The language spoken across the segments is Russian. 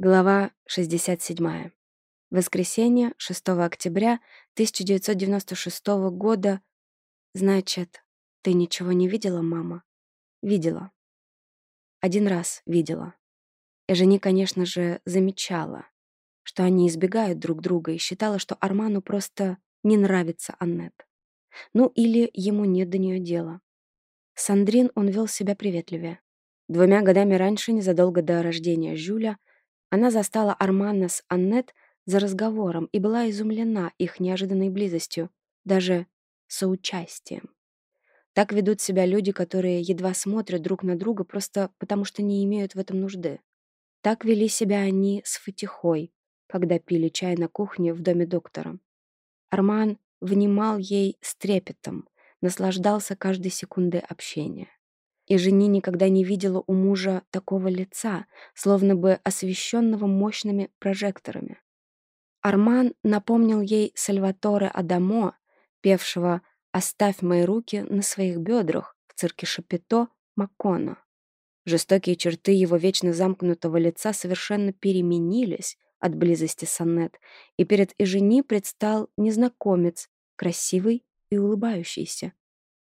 Глава 67. Воскресенье, 6 октября 1996 года. Значит, ты ничего не видела, мама? Видела. Один раз видела. Эжени, конечно же, замечала, что они избегают друг друга и считала, что Арману просто не нравится Аннет. Ну или ему нет до нее дела. Сандрин он вел себя приветливее. Двумя годами раньше, незадолго до рождения Жюля, она застала Армана с Аннет за разговором и была изумлена их неожиданной близостью, даже соучастием. Так ведут себя люди, которые едва смотрят друг на друга просто потому, что не имеют в этом нужды. Так вели себя они с Фатихой, когда пили чай на кухне в доме доктора. Арман внимал ей с трепетом, наслаждался каждой секундой общения и жени никогда не видела у мужа такого лица, словно бы освещенного мощными прожекторами. Арман напомнил ей Сальваторе Адамо, певшего «Оставь мои руки на своих бедрах» в цирке Шапито Макона. Жестокие черты его вечно замкнутого лица совершенно переменились от близости сонет, и перед Эжени предстал незнакомец, красивый и улыбающийся.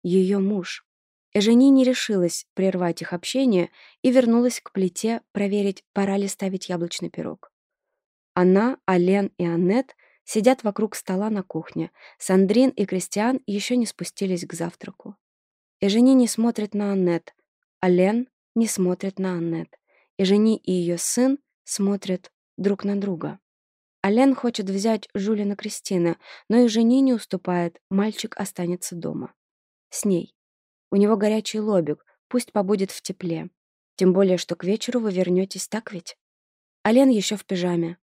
Ее муж. Жени не решилась прервать их общение и вернулась к плите проверить, пора ли ставить яблочный пирог. Она, Ален и Аннет сидят вокруг стола на кухне. Сандрин и Кристиан еще не спустились к завтраку. Эжени не смотрит на Аннет. Ален не смотрит на Аннет. Эжени и ее сын смотрят друг на друга. Ален хочет взять Жулина Кристина, но Эжени не уступает, мальчик останется дома. С ней. У него горячий лобик, пусть побудет в тепле. Тем более, что к вечеру вы вернетесь, так ведь? Ален еще в пижаме.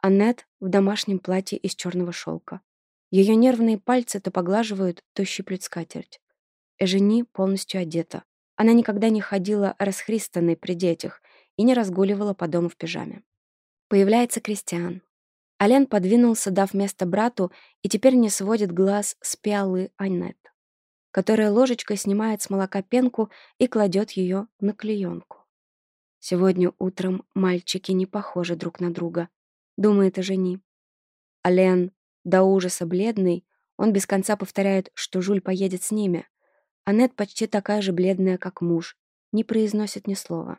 Аннет в домашнем платье из черного шелка. Ее нервные пальцы то поглаживают, то щиплют скатерть. Эжени полностью одета. Она никогда не ходила расхристанной при детях и не разгуливала по дому в пижаме. Появляется Кристиан. Ален подвинулся, дав место брату, и теперь не сводит глаз с пиалы Аннет которая ложечкой снимает с молока пенку и кладет ее на клеенку. Сегодня утром мальчики не похожи друг на друга, думает о жени. Ален до ужаса бледный, он без конца повторяет, что Жуль поедет с ними. Аннет почти такая же бледная, как муж, не произносит ни слова.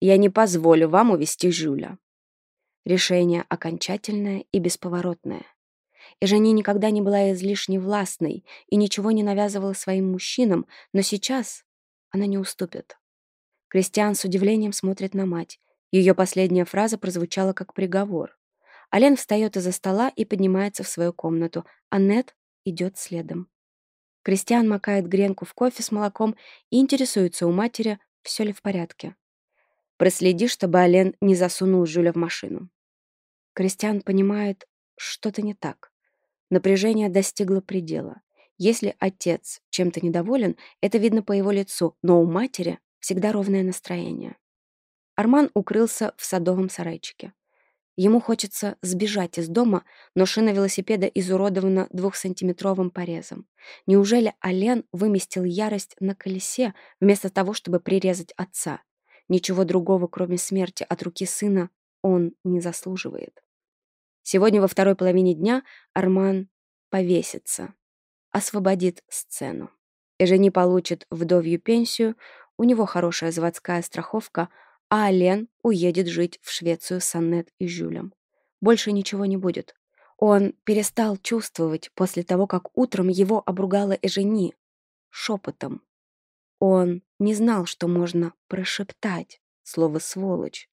«Я не позволю вам увести Жюля». Решение окончательное и бесповоротное. И Жени никогда не была излишне властной и ничего не навязывала своим мужчинам, но сейчас она не уступит. Кристиан с удивлением смотрит на мать. Ее последняя фраза прозвучала как приговор. Ален встает из-за стола и поднимается в свою комнату. Аннет идет следом. Кристиан макает гренку в кофе с молоком и интересуется у матери, все ли в порядке. «Проследи, чтобы Ален не засунул Жюля в машину». Кристиан понимает, что-то не так. Напряжение достигло предела. Если отец чем-то недоволен, это видно по его лицу, но у матери всегда ровное настроение. Арман укрылся в садовом сарайчике. Ему хочется сбежать из дома, но шина велосипеда изуродована двухсантиметровым порезом. Неужели Ален выместил ярость на колесе вместо того, чтобы прирезать отца? Ничего другого, кроме смерти от руки сына, он не заслуживает. Сегодня во второй половине дня Арман повесится, освободит сцену. Эжени получит вдовью пенсию, у него хорошая заводская страховка, а Ален уедет жить в Швецию с Аннет и Жюлем. Больше ничего не будет. Он перестал чувствовать после того, как утром его обругала Эжени шепотом. Он не знал, что можно прошептать слово «сволочь».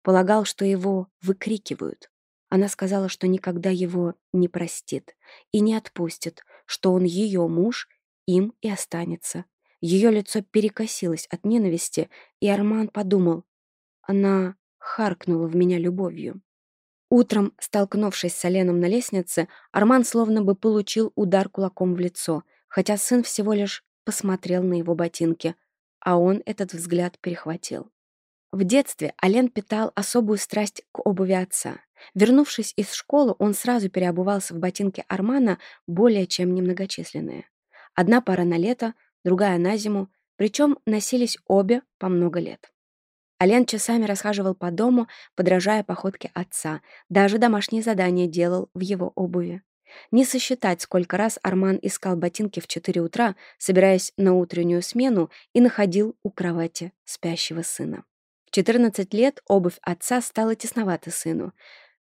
Полагал, что его выкрикивают. Она сказала, что никогда его не простит и не отпустит, что он ее муж, им и останется. Ее лицо перекосилось от ненависти, и Арман подумал, она харкнула в меня любовью. Утром, столкнувшись с Оленом на лестнице, Арман словно бы получил удар кулаком в лицо, хотя сын всего лишь посмотрел на его ботинки, а он этот взгляд перехватил. В детстве Олен питал особую страсть к обуви отца. Вернувшись из школы, он сразу переобувался в ботинки Армана, более чем немногочисленные. Одна пара на лето, другая на зиму, причем носились обе по много лет. Ален часами расхаживал по дому, подражая походке отца, даже домашние задания делал в его обуви. Не сосчитать, сколько раз Арман искал ботинки в 4 утра, собираясь на утреннюю смену, и находил у кровати спящего сына. В 14 лет обувь отца стала тесновата сыну.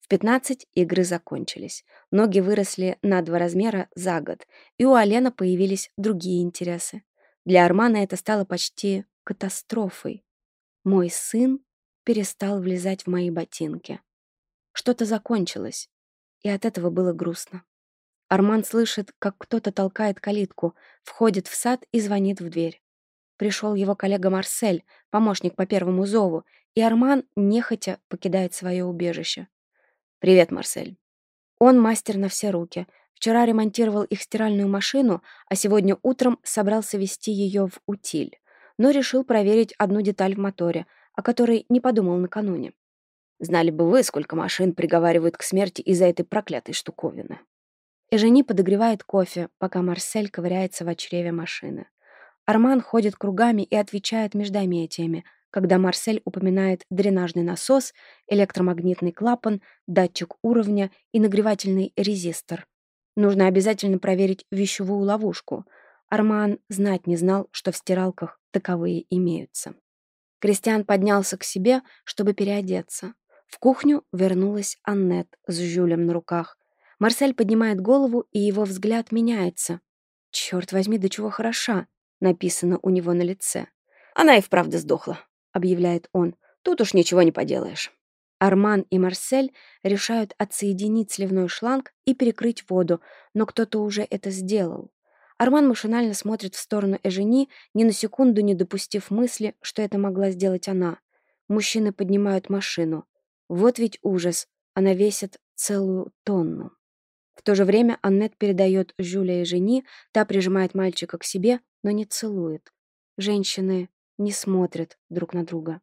В 15 игры закончились. Ноги выросли на два размера за год, и у Алена появились другие интересы. Для Армана это стало почти катастрофой. Мой сын перестал влезать в мои ботинки. Что-то закончилось, и от этого было грустно. Арман слышит, как кто-то толкает калитку, входит в сад и звонит в дверь. Пришел его коллега Марсель, помощник по первому зову, и Арман нехотя покидает свое убежище. «Привет, Марсель». Он мастер на все руки. Вчера ремонтировал их стиральную машину, а сегодня утром собрался вести ее в утиль. Но решил проверить одну деталь в моторе, о которой не подумал накануне. Знали бы вы, сколько машин приговаривают к смерти из-за этой проклятой штуковины. Эжени подогревает кофе, пока Марсель ковыряется в чреве машины. Арман ходит кругами и отвечает междометиями — когда Марсель упоминает дренажный насос, электромагнитный клапан, датчик уровня и нагревательный резистор. Нужно обязательно проверить вещевую ловушку. Арман знать не знал, что в стиралках таковые имеются. Кристиан поднялся к себе, чтобы переодеться. В кухню вернулась Аннет с Жюлем на руках. Марсель поднимает голову, и его взгляд меняется. «Черт возьми, до чего хороша!» — написано у него на лице. «Она и вправду сдохла», — объявляет он. «Тут уж ничего не поделаешь». Арман и Марсель решают отсоединить сливной шланг и перекрыть воду, но кто-то уже это сделал. Арман машинально смотрит в сторону Эжени, ни на секунду не допустив мысли, что это могла сделать она. Мужчины поднимают машину. Вот ведь ужас, она весит целую тонну. В то же время Аннет передает Жюля и жени, та прижимает мальчика к себе, но не целует. Женщины не смотрят друг на друга.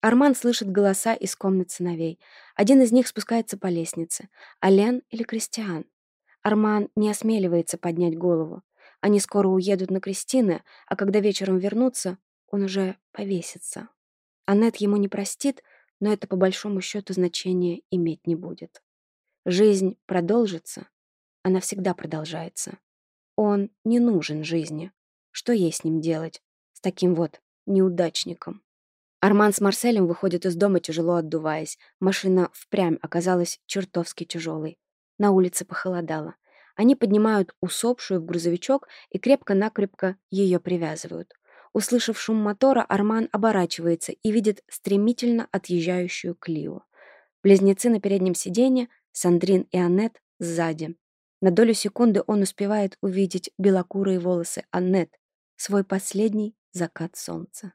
Арман слышит голоса из комнат сыновей. Один из них спускается по лестнице. Ален или Кристиан? Арман не осмеливается поднять голову. Они скоро уедут на Кристины, а когда вечером вернутся, он уже повесится. Аннет ему не простит, но это по большому счету значения иметь не будет. Жизнь продолжится. Она всегда продолжается. Он не нужен жизни. Что ей с ним делать? С таким вот неудачником. Арман с Марселем выходят из дома, тяжело отдуваясь. Машина впрямь оказалась чертовски тяжелой. На улице похолодало. Они поднимают усопшую в грузовичок и крепко-накрепко ее привязывают. Услышав шум мотора, Арман оборачивается и видит стремительно отъезжающую Клио. Близнецы на переднем сиденье, Сандрин и Аннет сзади. На долю секунды он успевает увидеть белокурые волосы Аннет, свой последний закат солнца.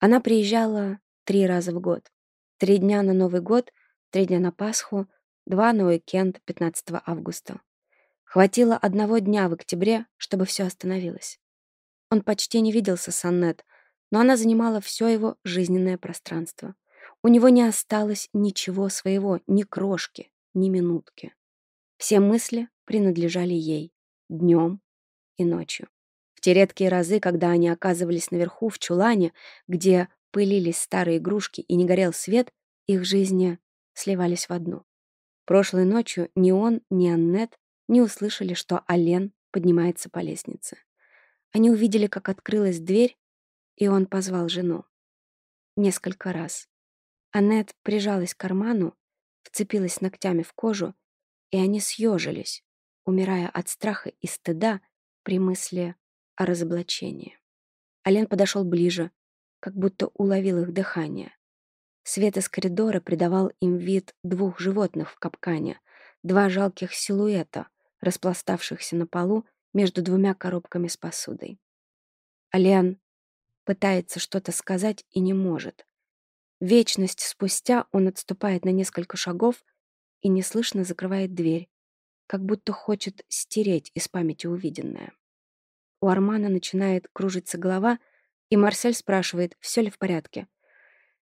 Она приезжала три раза в год. Три дня на Новый год, три дня на Пасху, два на уикенд 15 августа. Хватило одного дня в октябре, чтобы все остановилось. Он почти не виделся с Аннет, но она занимала все его жизненное пространство. У него не осталось ничего своего, ни крошки, ни минутки. Все мысли принадлежали ей, днем и ночью. В те редкие разы, когда они оказывались наверху, в чулане, где пылились старые игрушки и не горел свет, их жизни сливались в одну. Прошлой ночью ни он, ни Аннет не услышали, что Ален поднимается по лестнице. Они увидели, как открылась дверь, и он позвал жену. Несколько раз. Аннет прижалась к карману, вцепилась ногтями в кожу, и они съежились, умирая от страха и стыда при мысли о разоблачении. Ален подошел ближе, как будто уловил их дыхание. Свет из коридора придавал им вид двух животных в капкане, два жалких силуэта, распластавшихся на полу между двумя коробками с посудой. Ален пытается что-то сказать и не может. Вечность спустя он отступает на несколько шагов и неслышно закрывает дверь, как будто хочет стереть из памяти увиденное. У Армана начинает кружиться голова, и Марсель спрашивает, все ли в порядке.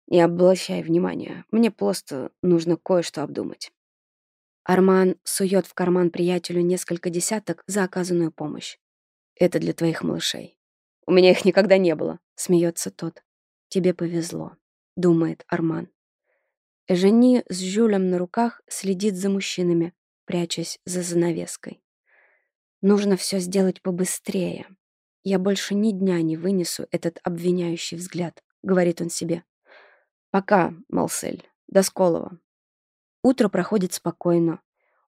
«Не облащай внимания. Мне просто нужно кое-что обдумать». Арман сует в карман приятелю несколько десяток за оказанную помощь. «Это для твоих малышей». «У меня их никогда не было», — смеется тот. «Тебе повезло», — думает Арман. Жени с Жюлем на руках следит за мужчинами, прячась за занавеской. Нужно все сделать побыстрее. Я больше ни дня не вынесу этот обвиняющий взгляд, говорит он себе. Пока, Малсель. До сколова. Утро проходит спокойно.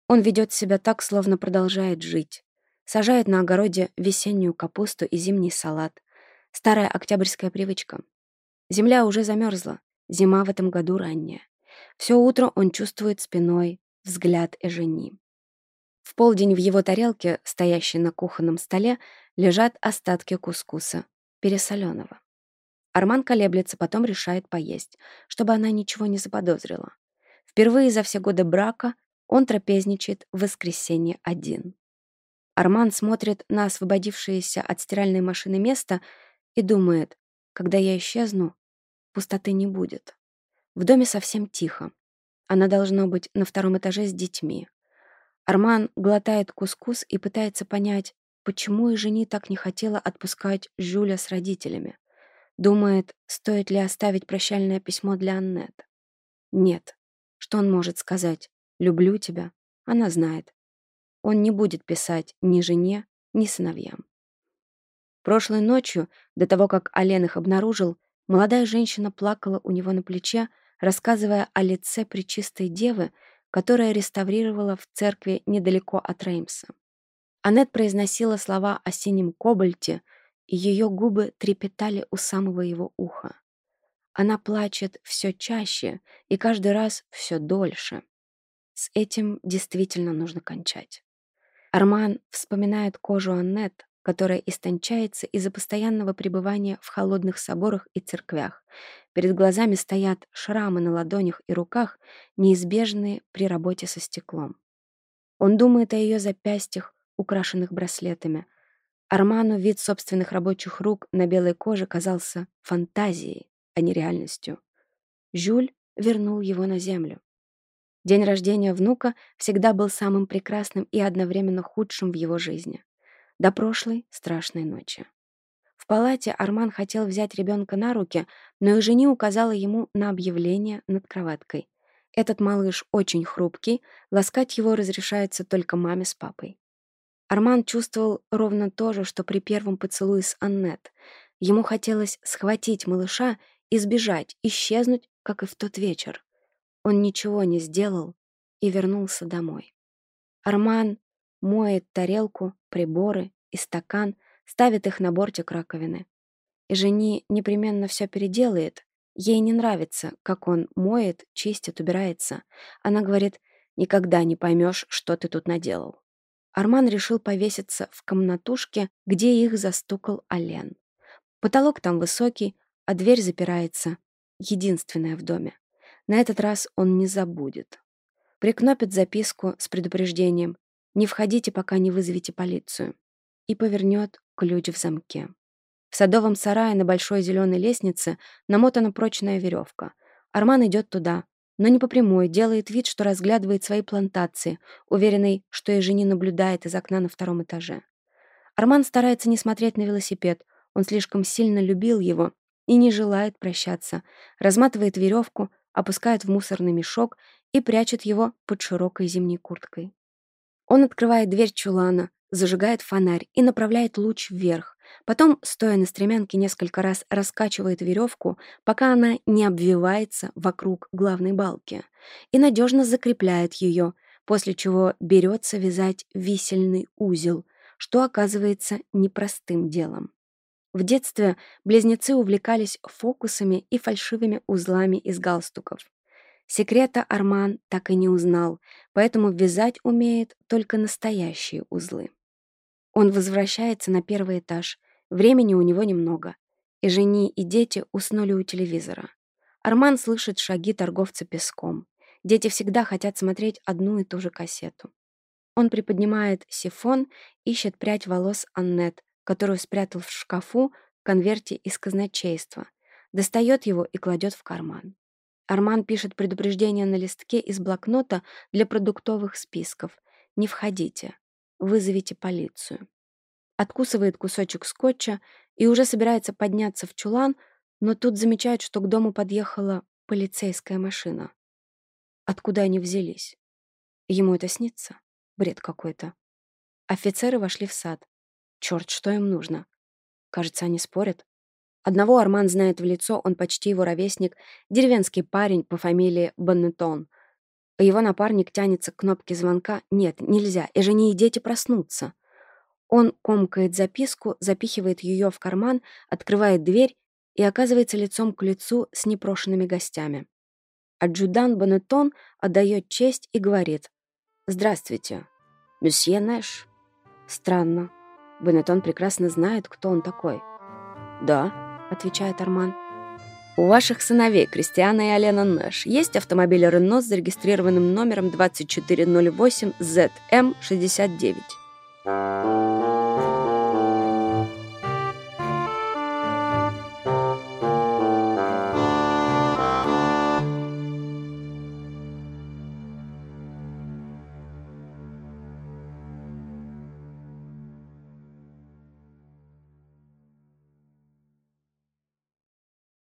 Он ведет себя так, словно продолжает жить. Сажает на огороде весеннюю капусту и зимний салат. Старая октябрьская привычка. Земля уже замерзла. Зима в этом году ранняя. Все утро он чувствует спиной взгляд Эжени. В полдень в его тарелке, стоящей на кухонном столе, лежат остатки кускуса, пересоленного. Арман колеблется, потом решает поесть, чтобы она ничего не заподозрила. Впервые за все годы брака он трапезничает в воскресенье один. Арман смотрит на освободившееся от стиральной машины место и думает, когда я исчезну, пустоты не будет. В доме совсем тихо. Она должна быть на втором этаже с детьми. Арман глотает кускус и пытается понять, почему и жени так не хотела отпускать Жюля с родителями. Думает, стоит ли оставить прощальное письмо для Аннет. Нет. Что он может сказать? «Люблю тебя». Она знает. Он не будет писать ни жене, ни сыновьям. Прошлой ночью, до того, как Олен их обнаружил, молодая женщина плакала у него на плече, рассказывая о лице причистой девы, которая реставрировала в церкви недалеко от Реймса. Аннет произносила слова о синем кобальте, и ее губы трепетали у самого его уха. Она плачет все чаще и каждый раз все дольше. С этим действительно нужно кончать. Арман вспоминает кожу Аннет, которая истончается из-за постоянного пребывания в холодных соборах и церквях, Перед глазами стоят шрамы на ладонях и руках, неизбежные при работе со стеклом. Он думает о ее запястьях, украшенных браслетами. Арману вид собственных рабочих рук на белой коже казался фантазией, а не реальностью. Жюль вернул его на землю. День рождения внука всегда был самым прекрасным и одновременно худшим в его жизни. До прошлой страшной ночи. В палате Арман хотел взять ребенка на руки, но их жени указала ему на объявление над кроваткой. Этот малыш очень хрупкий, ласкать его разрешается только маме с папой. Арман чувствовал ровно то же, что при первом поцелуе с Аннет. Ему хотелось схватить малыша и сбежать, исчезнуть, как и в тот вечер. Он ничего не сделал и вернулся домой. Арман моет тарелку, приборы и стакан — ставит их на бортик раковины. И жени непременно все переделает. Ей не нравится, как он моет, чистит, убирается. Она говорит, никогда не поймешь, что ты тут наделал. Арман решил повеситься в комнатушке, где их застукал Ален. Потолок там высокий, а дверь запирается. Единственная в доме. На этот раз он не забудет. Прикнопит записку с предупреждением «Не входите, пока не вызовите полицию» и повернет ключ в замке. В садовом сарае на большой зеленой лестнице намотана прочная веревка. Арман идет туда, но не по прямой, делает вид, что разглядывает свои плантации, уверенный, что Ежени наблюдает из окна на втором этаже. Арман старается не смотреть на велосипед, он слишком сильно любил его и не желает прощаться, разматывает веревку, опускает в мусорный мешок и прячет его под широкой зимней курткой. Он открывает дверь чулана, зажигает фонарь и направляет луч вверх. Потом, стоя на стремянке, несколько раз раскачивает веревку, пока она не обвивается вокруг главной балки, и надежно закрепляет ее, после чего берется вязать висельный узел, что оказывается непростым делом. В детстве близнецы увлекались фокусами и фальшивыми узлами из галстуков. Секрета Арман так и не узнал, поэтому вязать умеет только настоящие узлы. Он возвращается на первый этаж. Времени у него немного. И жени, и дети уснули у телевизора. Арман слышит шаги торговца песком. Дети всегда хотят смотреть одну и ту же кассету. Он приподнимает сифон, ищет прядь волос Аннет, которую спрятал в шкафу в конверте из казначейства. Достает его и кладет в карман. Арман пишет предупреждение на листке из блокнота для продуктовых списков. «Не входите». Вызовите полицию. Откусывает кусочек скотча и уже собирается подняться в чулан, но тут замечает, что к дому подъехала полицейская машина. Откуда они взялись? Ему это снится? Бред какой-то. Офицеры вошли в сад. Черт, что им нужно? Кажется, они спорят. Одного Арман знает в лицо, он почти его ровесник, деревенский парень по фамилии Боннетон, его напарник тянется к кнопке звонка. Нет, нельзя, и жене и дети проснутся. Он комкает записку, запихивает ее в карман, открывает дверь и оказывается лицом к лицу с непрошенными гостями. Аджудан Бонетон отдает честь и говорит «Здравствуйте, месье Нэш». Странно. Бонетон прекрасно знает, кто он такой. «Да», — отвечает Арман. У ваших сыновей, Кристиана и Алена Нэш, есть автомобиль Рено с зарегистрированным номером 2408ZM69.